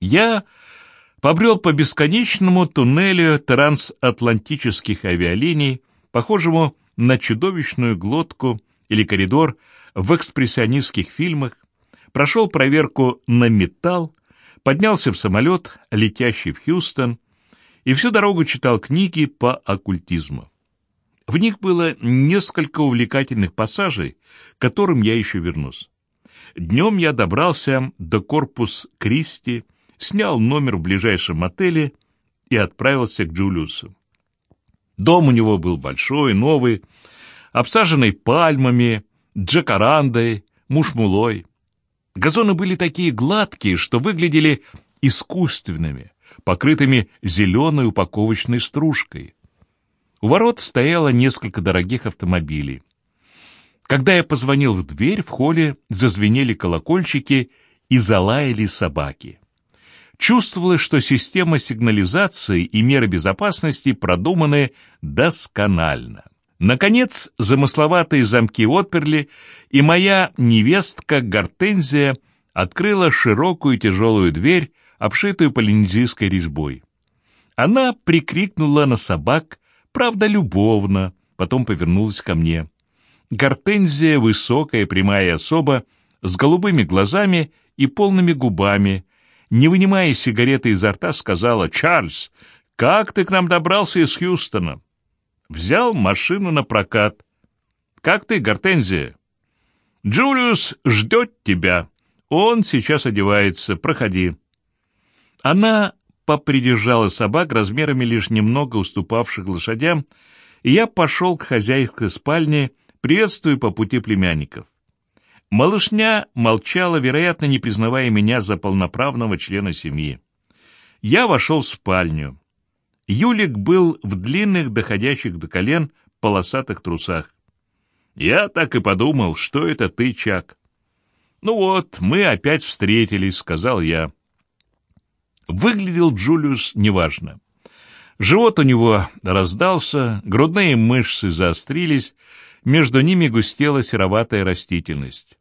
Я побрел по бесконечному туннелю трансатлантических авиалиний, похожему на чудовищную глотку или коридор в экспрессионистских фильмах, прошел проверку на металл, поднялся в самолет, летящий в Хьюстон, и всю дорогу читал книги по оккультизму. В них было несколько увлекательных пассажей, к которым я еще вернусь. Днем я добрался до корпус Кристи, снял номер в ближайшем отеле и отправился к Джулиусу. Дом у него был большой, новый, обсаженный пальмами, джакарандой, мушмулой. Газоны были такие гладкие, что выглядели искусственными, покрытыми зеленой упаковочной стружкой. У ворот стояло несколько дорогих автомобилей. Когда я позвонил в дверь, в холле зазвенели колокольчики и залаяли собаки. Чувствовалось, что система сигнализации и меры безопасности продуманы досконально. Наконец, замысловатые замки отперли, и моя невестка Гортензия открыла широкую тяжелую дверь, обшитую полинезийской резьбой. Она прикрикнула на собак, правда, любовно, потом повернулась ко мне. Гортензия, высокая, прямая особа, с голубыми глазами и полными губами, не вынимая сигареты изо рта, сказала, «Чарльз, как ты к нам добрался из Хьюстона?» Взял машину на прокат. Как ты, Гортензия? Джулиус ждет тебя. Он сейчас одевается. Проходи. Она попридержала собак размерами лишь немного уступавших лошадям, и я пошел к хозяйской спальне, приветствуя по пути племянников. Малышня молчала, вероятно, не признавая меня за полноправного члена семьи. Я вошел в спальню. Юлик был в длинных, доходящих до колен, полосатых трусах. Я так и подумал, что это ты, Чак. Ну вот, мы опять встретились, сказал я. Выглядел Джулиус неважно. Живот у него раздался, грудные мышцы заострились, между ними густела сероватая растительность.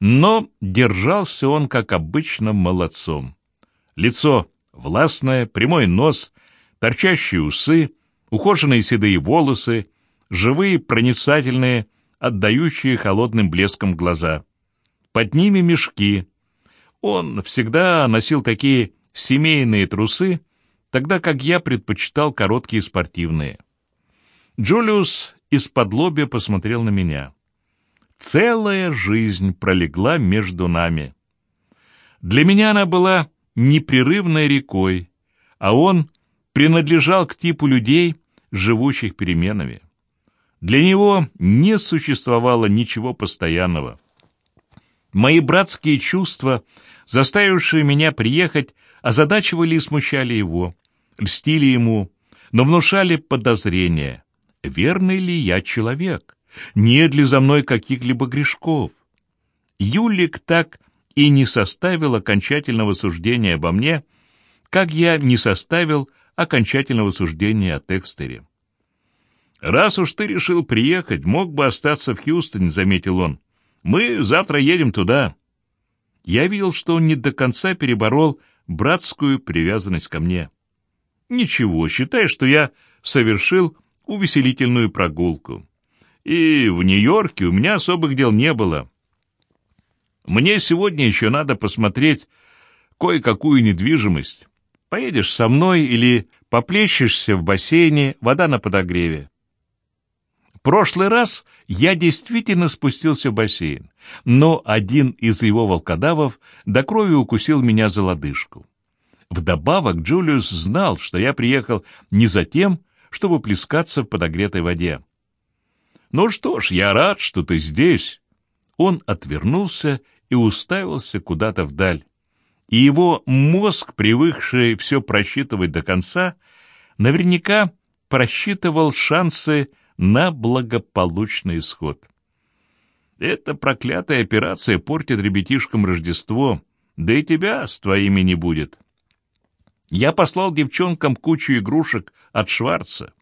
Но держался он, как обычно, молодцом. Лицо властное, прямой нос, торчащие усы, ухоженные седые волосы, живые, проницательные, отдающие холодным блеском глаза. Под ними мешки. Он всегда носил такие семейные трусы, тогда как я предпочитал короткие спортивные. Джулиус из-под лобья посмотрел на меня. Целая жизнь пролегла между нами. Для меня она была непрерывной рекой, а он принадлежал к типу людей, живущих переменами. Для него не существовало ничего постоянного. Мои братские чувства, заставившие меня приехать, озадачивали и смущали его, льстили ему, но внушали подозрения. Верный ли я человек? Нет ли за мной каких-либо грешков? Юлик так и не составил окончательного суждения обо мне, как я не составил окончательного суждения о Текстере. «Раз уж ты решил приехать, мог бы остаться в Хьюстоне», — заметил он. «Мы завтра едем туда». Я видел, что он не до конца переборол братскую привязанность ко мне. «Ничего, считай, что я совершил увеселительную прогулку. И в Нью-Йорке у меня особых дел не было. Мне сегодня еще надо посмотреть кое-какую недвижимость. Поедешь со мной или поплещешься в бассейне, вода на подогреве. Прошлый раз я действительно спустился в бассейн, но один из его волкодавов до крови укусил меня за лодыжку. Вдобавок Джулиус знал, что я приехал не за тем, чтобы плескаться в подогретой воде. «Ну что ж, я рад, что ты здесь». Он отвернулся и уставился куда-то вдаль и его мозг, привыкший все просчитывать до конца, наверняка просчитывал шансы на благополучный исход. Эта проклятая операция портит ребятишкам Рождество, да и тебя с твоими не будет. Я послал девчонкам кучу игрушек от Шварца.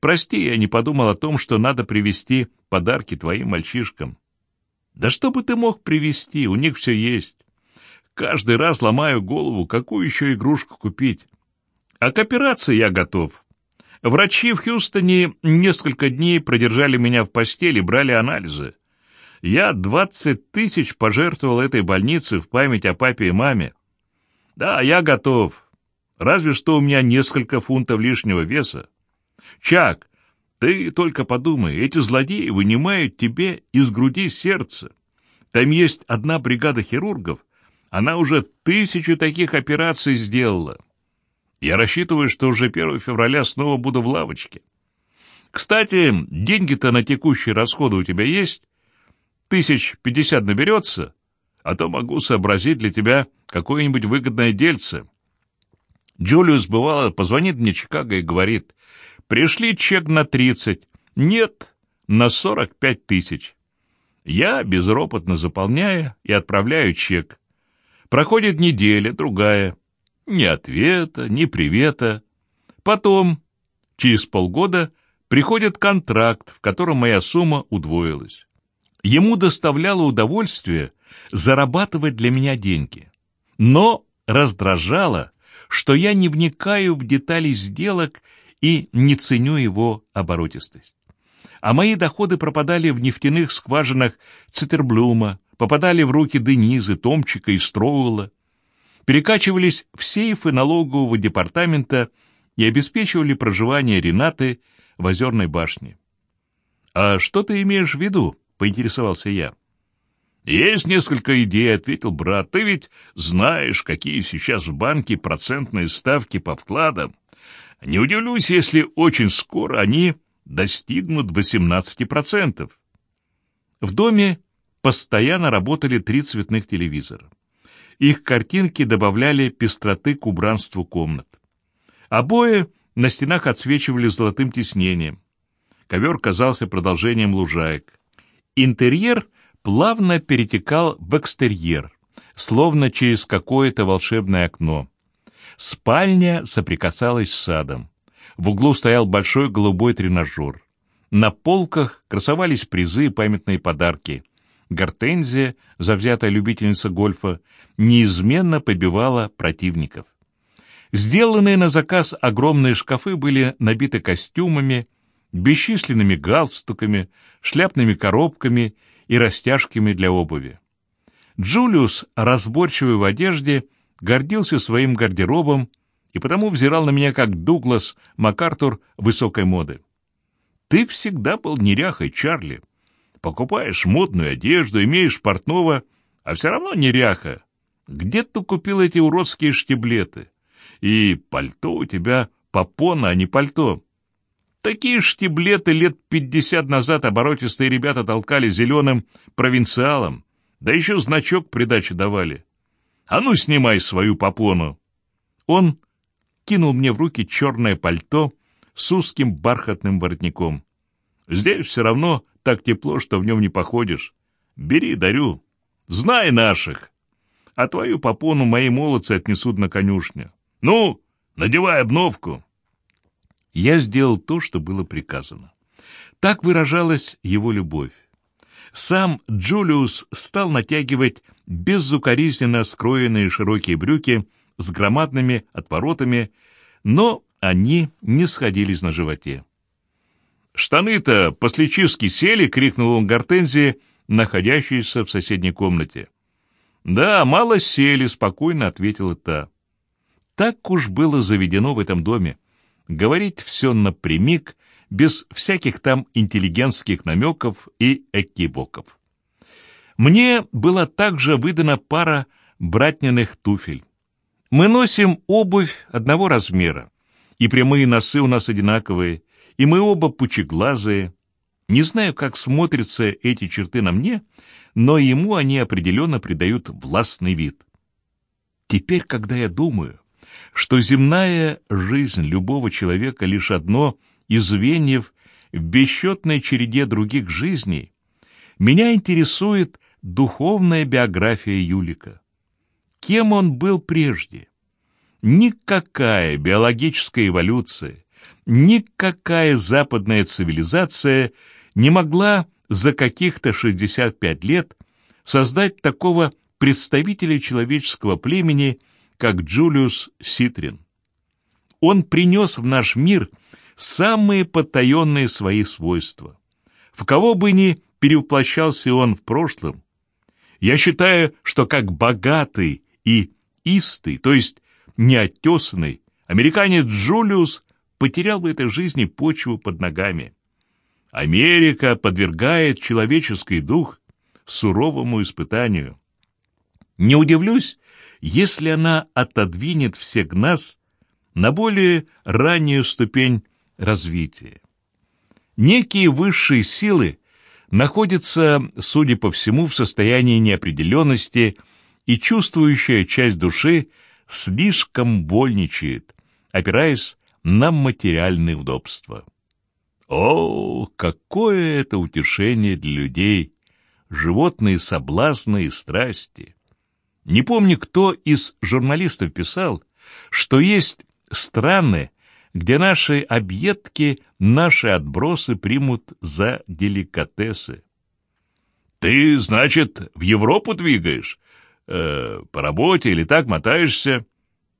Прости, я не подумал о том, что надо привезти подарки твоим мальчишкам. Да что бы ты мог привезти, у них все есть. Каждый раз ломаю голову, какую еще игрушку купить. А к операции я готов. Врачи в Хьюстоне несколько дней продержали меня в постели, брали анализы. Я двадцать тысяч пожертвовал этой больнице в память о папе и маме. Да, я готов. Разве что у меня несколько фунтов лишнего веса. Чак, ты только подумай, эти злодеи вынимают тебе из груди сердце. Там есть одна бригада хирургов, она уже тысячу таких операций сделала. Я рассчитываю, что уже 1 февраля снова буду в лавочке. Кстати, деньги-то на текущие расходы у тебя есть? Тысяч пятьдесят наберется, а то могу сообразить для тебя какое-нибудь выгодное дельце. Джулиус, бывало, позвонит мне Чикаго и говорит, пришли чек на тридцать, нет, на сорок пять тысяч. Я безропотно заполняю и отправляю чек. Проходит неделя, другая. Ни ответа, ни привета. Потом, через полгода, приходит контракт, в котором моя сумма удвоилась. Ему доставляло удовольствие зарабатывать для меня деньги. Но раздражало, что я не вникаю в детали сделок и не ценю его оборотистость. А мои доходы пропадали в нефтяных скважинах Цитерблюма, попадали в руки Денизы, Томчика и Строула, перекачивались в сейфы налогового департамента и обеспечивали проживание Ренаты в Озерной башне. «А что ты имеешь в виду?» — поинтересовался я. «Есть несколько идей», — ответил брат. «Ты ведь знаешь, какие сейчас в банке процентные ставки по вкладам. Не удивлюсь, если очень скоро они достигнут 18%. В доме постоянно работали три цветных телевизора. Их картинки добавляли пестроты к убранству комнат. Обои на стенах отсвечивали золотым тиснением. Ковер казался продолжением лужаек. Интерьер плавно перетекал в экстерьер, словно через какое-то волшебное окно. Спальня соприкасалась с садом. В углу стоял большой голубой тренажер. На полках красовались призы и памятные подарки — Гортензия, завзятая любительница гольфа, неизменно побивала противников. Сделанные на заказ огромные шкафы были набиты костюмами, бесчисленными галстуками, шляпными коробками и растяжками для обуви. Джулиус, разборчивый в одежде, гордился своим гардеробом и потому взирал на меня как Дуглас МакАртур высокой моды. «Ты всегда был неряхой, Чарли», Покупаешь модную одежду, имеешь портного, а все равно неряха. Где ты купил эти уродские штиблеты? И пальто у тебя попона, а не пальто. Такие штиблеты лет пятьдесят назад оборотистые ребята толкали зеленым провинциалом, да еще значок придачи давали. А ну, снимай свою попону. Он кинул мне в руки черное пальто с узким бархатным воротником. Здесь все равно так тепло, что в нем не походишь. Бери, дарю. Знай наших. А твою попону мои молодцы отнесут на конюшню. Ну, надевай обновку. Я сделал то, что было приказано. Так выражалась его любовь. Сам Джулиус стал натягивать безукоризненно скроенные широкие брюки с громадными отворотами, но они не сходились на животе. «Штаны-то по-сличиски сели!» — крикнул он Гортензии, находящейся в соседней комнате. «Да, мало сели», — спокойно ответила та. Так уж было заведено в этом доме. Говорить все напрямик, без всяких там интеллигентских намеков и экивоков. Мне была также выдана пара братняных туфель. Мы носим обувь одного размера, и прямые носы у нас одинаковые, и мы оба пучеглазые. Не знаю, как смотрятся эти черты на мне, но ему они определенно придают властный вид. Теперь, когда я думаю, что земная жизнь любого человека лишь одно из звеньев в бесчетной череде других жизней, меня интересует духовная биография Юлика. Кем он был прежде? Никакая биологическая эволюция, Никакая западная цивилизация не могла за каких-то 65 лет создать такого представителя человеческого племени, как Джулиус Ситрин. Он принес в наш мир самые потаенные свои свойства. В кого бы ни перевоплощался он в прошлом, я считаю, что как богатый и истый, то есть неотесанный, американец Джулиус потерял в этой жизни почву под ногами. Америка подвергает человеческий дух суровому испытанию. Не удивлюсь, если она отодвинет всех нас на более раннюю ступень развития. Некие высшие силы находятся, судя по всему, в состоянии неопределенности, и чувствующая часть души слишком вольничает, опираясь на материальные удобства. О, какое это утешение для людей! Животные соблазны и страсти! Не помню, кто из журналистов писал, что есть страны, где наши объедки, наши отбросы примут за деликатесы. Ты, значит, в Европу двигаешь? Э, по работе или так мотаешься?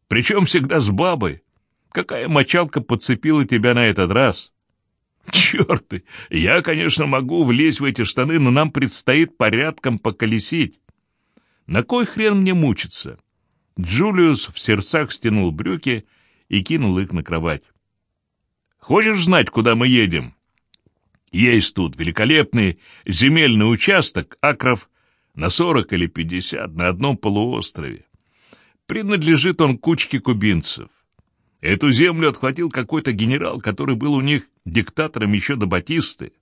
Причем всегда с бабой. Какая мочалка подцепила тебя на этот раз? Черт! Я, конечно, могу влезть в эти штаны, но нам предстоит порядком поколесить. На кой хрен мне мучиться? Джулиус в сердцах стянул брюки и кинул их на кровать. Хочешь знать, куда мы едем? Есть тут великолепный земельный участок, акров на сорок или пятьдесят на одном полуострове. Принадлежит он кучке кубинцев. Эту землю отхватил какой-то генерал, который был у них диктатором еще до Батисты.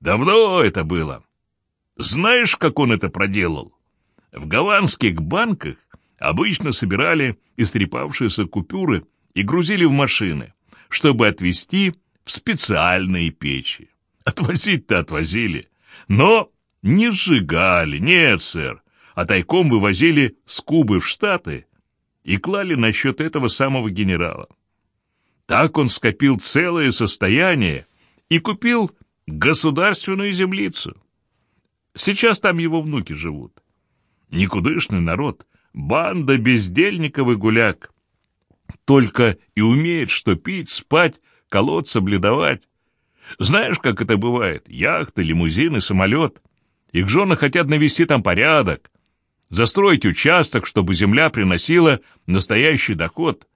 Давно это было. Знаешь, как он это проделал? В гаванских банках обычно собирали истрепавшиеся купюры и грузили в машины, чтобы отвезти в специальные печи. Отвозить-то отвозили, но не сжигали, нет, сэр, а тайком вывозили с Кубы в Штаты и клали на счет этого самого генерала. Так он скопил целое состояние и купил государственную землицу. Сейчас там его внуки живут. Никудышный народ, банда бездельников и гуляк. Только и умеет, что пить, спать, колоться, бледовать. Знаешь, как это бывает? Яхты, лимузины, самолет. Их жены хотят навести там порядок, застроить участок, чтобы земля приносила настоящий доход.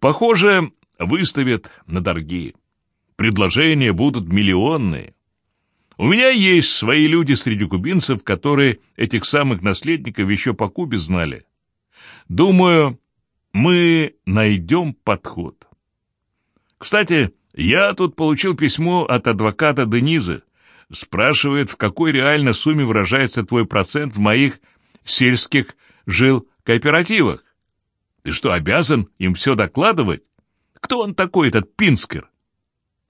Похоже, выставят на торги. Предложения будут миллионные. У меня есть свои люди среди кубинцев, которые этих самых наследников еще по Кубе знали. Думаю, мы найдем подход. Kстати, я тут получил письмо от адвоката Дениза. Спрашивает, в какой реально сумме выражается твой процент в моих сельских жил кооперативах. Ты что, обязан им все докладывать? Кто он такой, этот Пинскер?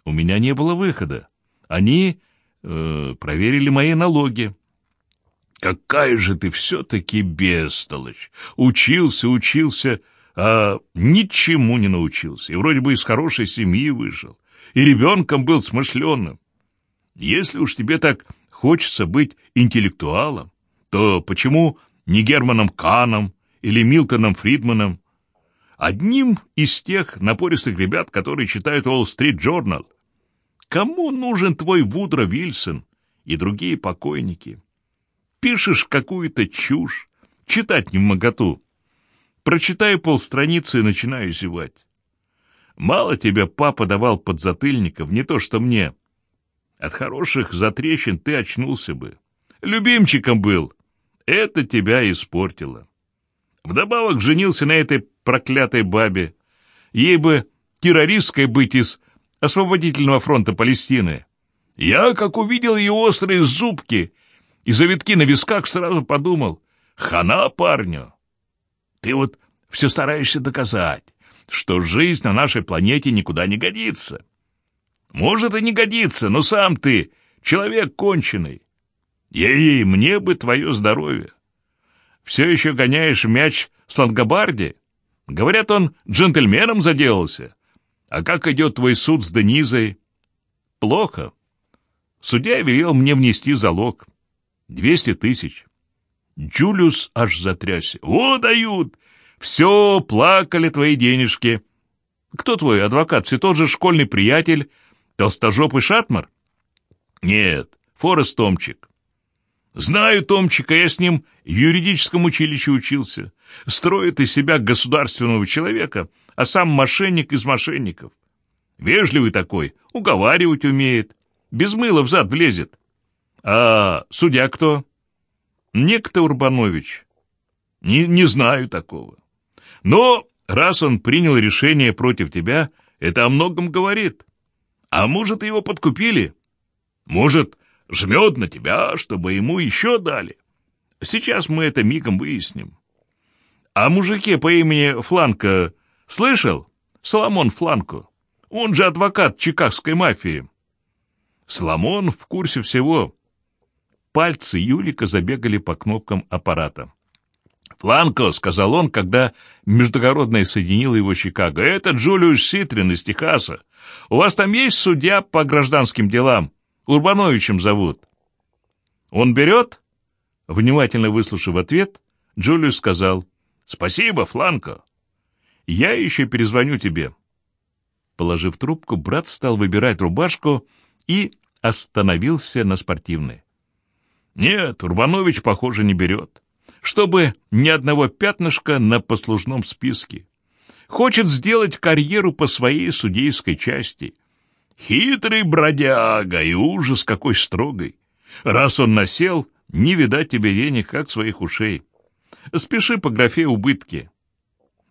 У меня не было выхода. Они э, проверили мои налоги. Какая же ты все-таки бестолочь! Учился, учился, а ничему не научился. И вроде бы из хорошей семьи вышел. И ребенком был смышленным. Если уж тебе так хочется быть интеллектуалом, то почему не Германом Каном или Милтоном Фридманом? Одним из тех напористых ребят, которые читают Wall Street Journal. Кому нужен твой Вудро Вильсон и другие покойники? Пишешь какую-то чушь, читать не в моготу. Прочитаю полстраницы и начинаю зевать. Мало тебе папа давал подзатыльников, не то что мне. От хороших затрещин ты очнулся бы. Любимчиком был. Это тебя испортило. Вдобавок женился на этой проклятой бабе. Ей бы террористкой быть из освободительного фронта Палестины. Я, как увидел ее острые зубки и завитки на висках, сразу подумал, хана парню. Ты вот все стараешься доказать, что жизнь на нашей планете никуда не годится. Может, и не годится, но сам ты человек конченый. Ей, мне бы твое здоровье. Все еще гоняешь мяч с Лангобарди? Говорят, он джентльменом заделался. А как идет твой суд с Денизой? Плохо. Судья велел мне внести залог. Двести тысяч. Джулиус аж затрясся. «О, дают! Все, плакали твои денежки. Кто твой адвокат? Все тот же школьный приятель, толстожопый шатмар?» «Нет, Форест Томчик». «Знаю Томчика, я с ним в юридическом училище учился. Строит из себя государственного человека, а сам мошенник из мошенников. Вежливый такой, уговаривать умеет, без мыла в зад влезет. А судья кто?» Некто Урбанович. Не, не знаю такого. Но раз он принял решение против тебя, это о многом говорит. А может, его подкупили? Может, жмет на тебя, чтобы ему еще дали? Сейчас мы это мигом выясним. А мужике по имени Фланко слышал? Соломон Фланко. Он же адвокат чикагской мафии. Соломон в курсе всего. Пальцы Юлика забегали по кнопкам аппарата. «Фланко», — сказал он, когда междугородное соединило его Чикаго, — «это Джулиус Ситрин из Техаса. У вас там есть судья по гражданским делам? Урбановичем зовут». «Он берет?» Внимательно выслушав ответ, Джулиус сказал, «Спасибо, Фланко. Я еще перезвоню тебе». Положив трубку, брат стал выбирать рубашку и остановился на спортивной. Нет, Урбанович, похоже, не берет. Чтобы ни одного пятнышка на послужном списке. Хочет сделать карьеру по своей судейской части. Хитрый бродяга и ужас какой строгой. Раз он насел, не видать тебе денег, как своих ушей. Спеши по графе убытки.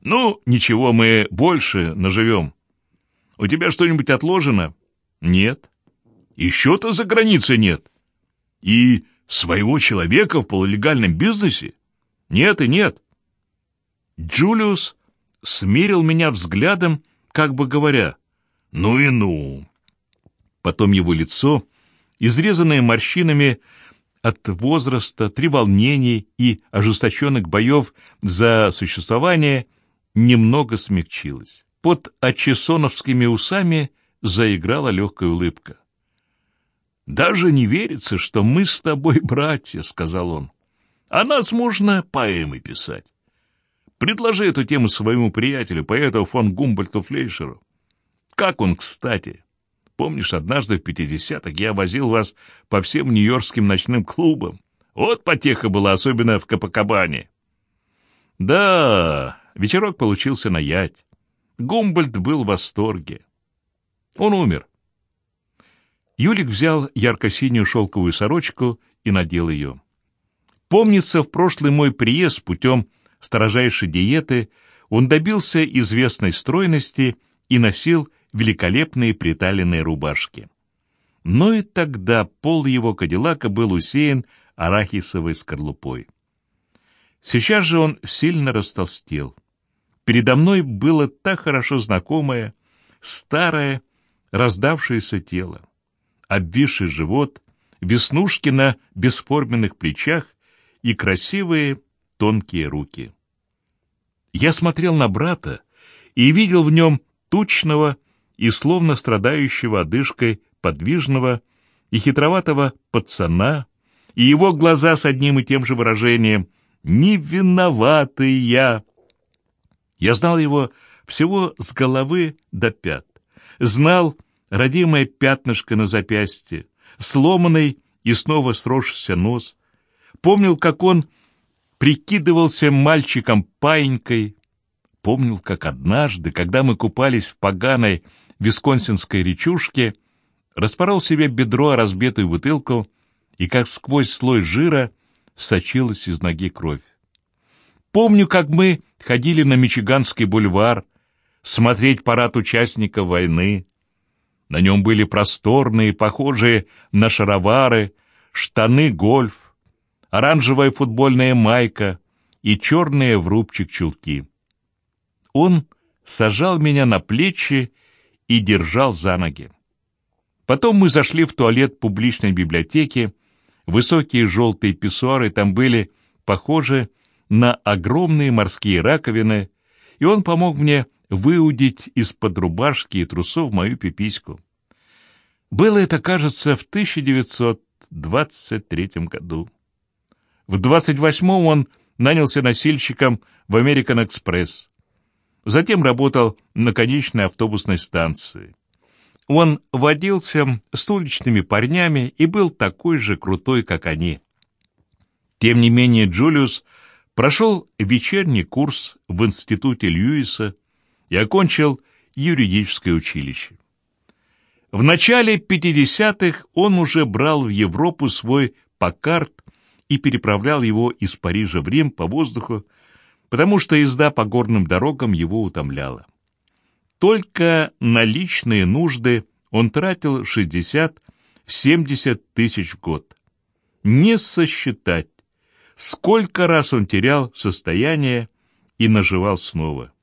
Ну, ничего, мы больше наживем. У тебя что-нибудь отложено? Нет. Еще-то за границей нет. И Своего человека в полулегальном бизнесе? Нет и нет. Джулиус смирил меня взглядом, как бы говоря, «Ну и ну!» Потом его лицо, изрезанное морщинами от возраста, треволнений и ожесточенных боев за существование, немного смягчилось. Под очесоновскими усами заиграла легкая улыбка. «Даже не верится, что мы с тобой братья», — сказал он. «А нас можно поэмы писать. Предложи эту тему своему приятелю, поэту фон Гумбольту Флейшеру. Как он, кстати. Помнишь, однажды в пятидесятых я возил вас по всем нью-йоркским ночным клубам? Вот потеха была, особенно в Капакабане». Да, вечерок получился на ять. Гумбольд был в восторге. Он умер. Юлик взял ярко-синюю шелковую сорочку и надел ее. Помнится, в прошлый мой приезд путем строжайшей диеты он добился известной стройности и носил великолепные приталенные рубашки. Но и тогда пол его кадиллака был усеян арахисовой скорлупой. Сейчас же он сильно растолстел. Передо мной было так хорошо знакомое, старое, раздавшееся тело обвисший живот, веснушки на бесформенных плечах и красивые тонкие руки. Я смотрел на брата и видел в нем тучного и словно страдающего одышкой подвижного и хитроватого пацана, и его глаза с одним и тем же выражением «Не виноватый я!». Я знал его всего с головы до пят, знал, родимое пятнышко на запястье, сломанный и снова сросшийся нос. Помнил, как он прикидывался мальчиком-паинькой. Помнил, как однажды, когда мы купались в поганой висконсинской речушке, распорол себе бедро о разбитую бутылку, и как сквозь слой жира сочилась из ноги кровь. Помню, как мы ходили на Мичиганский бульвар, смотреть парад участников войны, на нем были просторные, похожие на шаровары, штаны гольф, оранжевая футбольная майка и черные в рубчик чулки. Он сажал меня на плечи и держал за ноги. Потом мы зашли в туалет публичной библиотеки, высокие желтые писсуары там были похожи на огромные морские раковины, и он помог мне выудить из-под рубашки и трусов мою пипиську. Было это, кажется, в 1923 году. В 28-м он нанялся носильщиком в American Express. Затем работал на конечной автобусной станции. Он водился с уличными парнями и был такой же крутой, как они. Тем не менее Джулиус прошел вечерний курс в институте Льюиса и окончил юридическое училище. В начале 50-х он уже брал в Европу свой Паккарт и переправлял его из Парижа в Рим по воздуху, потому что езда по горным дорогам его утомляла. Только на личные нужды он тратил 60-70 тысяч в год. Не сосчитать, сколько раз он терял состояние и наживал снова.